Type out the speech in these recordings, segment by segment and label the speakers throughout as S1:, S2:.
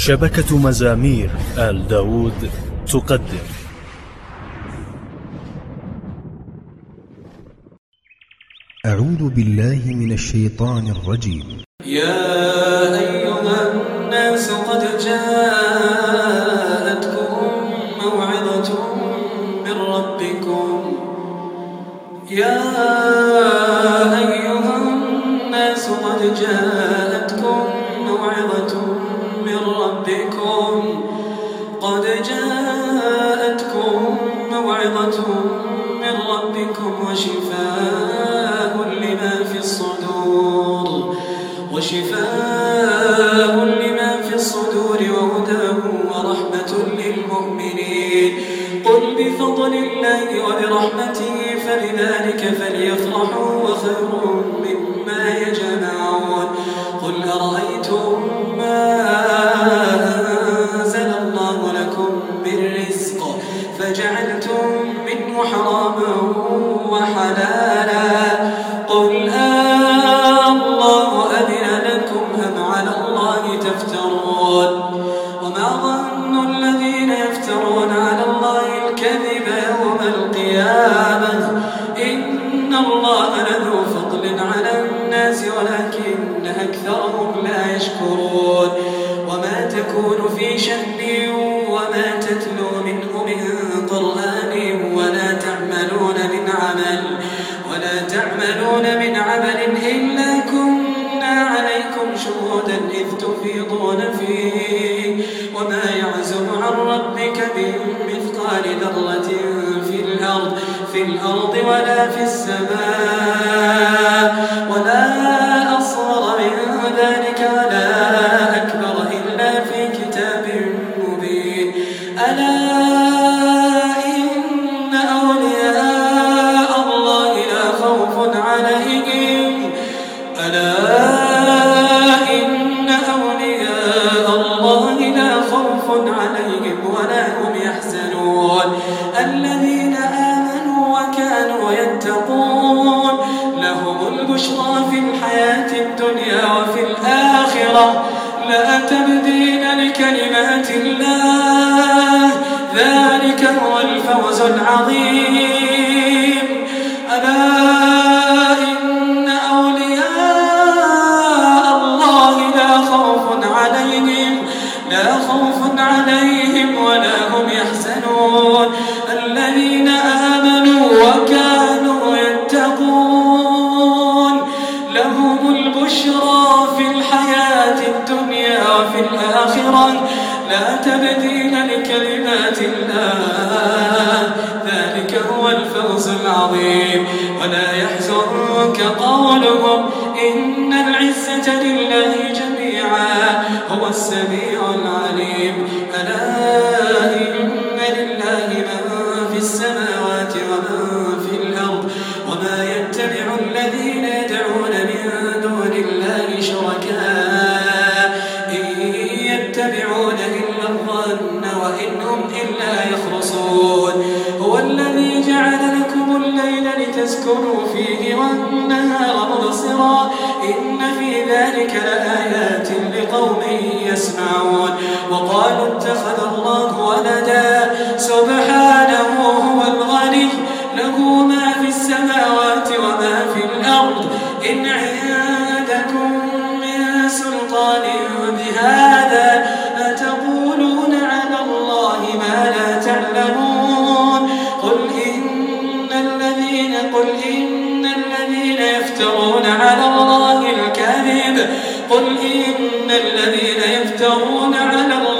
S1: شبكة مزامير آل داود تقدم.
S2: أعوذ بالله من الشيطان الرجيم.
S3: يا أيها الناس قد جاءتكم موعظة من ربكم. يا أيها الناس قد جاءتكم موعظة من ربكم قد جاءتكم موعظة من ربكم وشفاء لما في الصدور وشفاء لما في الصدور وهدى ورحمة للمؤمنين. قل بفضل الله وبرحمته فلذلك فليفرحوا وخير إن الله لذو فضل على الناس ولكن أكثرهم لا يشكرون وما تكون في شأن في الأرض ولا في السماء ولا أصغر من ذلك ولا أكبر إلا في كتاب مبين. ألا إن أولياء الله لا خوف عليهم. ألا إن أولياء الله لا خوف عليهم ولا هم يحزنون. الذين وكانوا يتقون. لهم البشرى في الحياة الدنيا وفي الآخرة. لا تبديل لكلمات الله. ذلك هو الفوز العظيم. العليم ألا إن لله من في السماوات اتخذ الله ولدا. سبحانه هو الغني له ما في السماوات وما في الأرض. إن عندكم من سلطان بهذا أتقولون على الله ما لا تعلمون؟ قل إن الذين قل إن الذين يفترون على الله الكذب. قل إن الذين يفترون على الله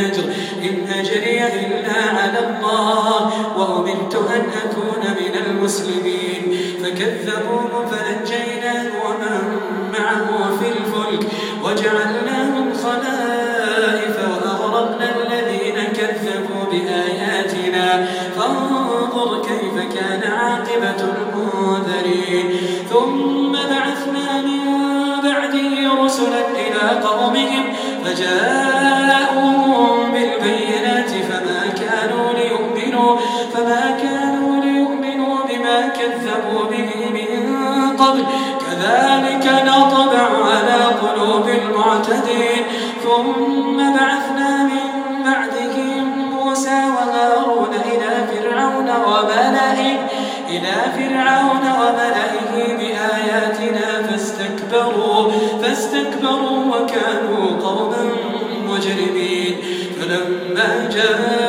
S3: أجر إن أجري إلا على الله وأمرت أن أكون من المسلمين. فكذبوه فنجيناه ومن معه في الفلك. وجعلناهم خلائف وأغرقنا الذين كذبوا بآياتنا. فانظر كيف كان عاقبة المنذرين. ثم بعثنا من بعده رسلا إلى قومهم فجاءوهم ثم بعثنا من بعدهم موسى وهارون إلى فرعون وملئه إلى فرعون وملئه بآياتنا فاستكبروا فاستكبروا وكانوا قوما مجرمين. فلما جاءهم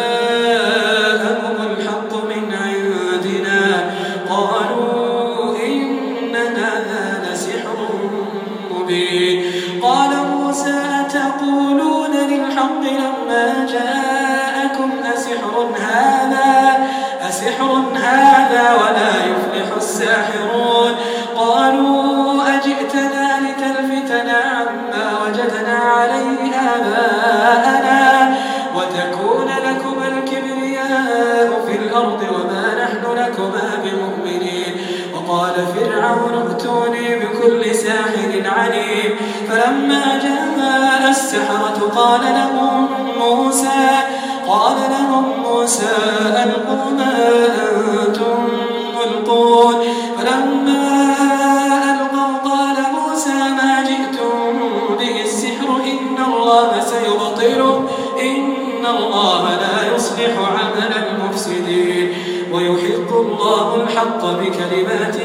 S3: قال لهم موسى قال لهم موسى ألقوا ما أنتم ملقون. فلما ألقوا قال موسى ما جئتم به السحر إن الله سيبطله إن الله لا يصلح عمل المفسدين. ويحق الله الحق بكلماته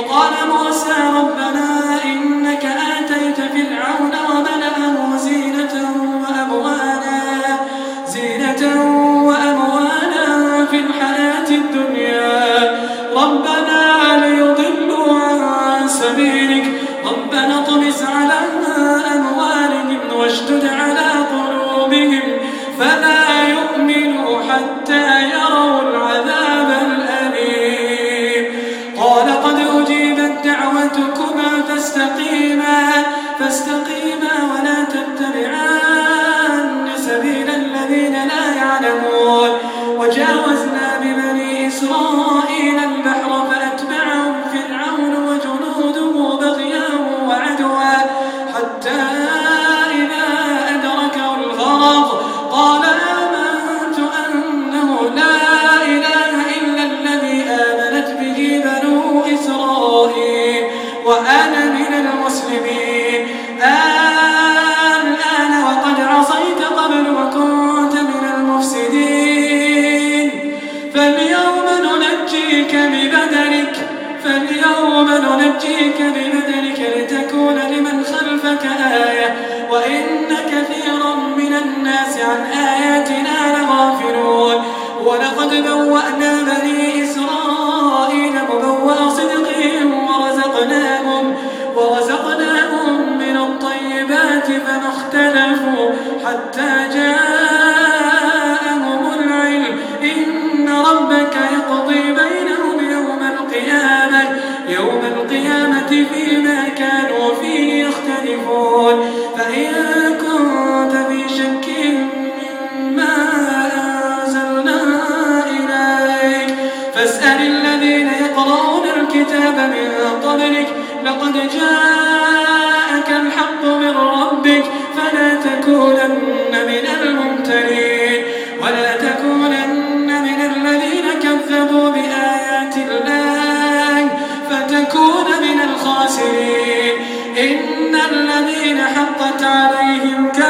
S3: وقال موسى ربنا إنك آتيت ولقد بوأنا بني إسرائيل مبوأ صدقهم ورزقناهم العلم. إن ربك يقضي بينهم الكتاب من قبلك لقد جاءك الحق من ربك فلا تكونن من الممترين. ولا تكونن من الذين كذبوا بآيات الله فتكون من الخاسرين. إن الذين حقت عليهم كلمة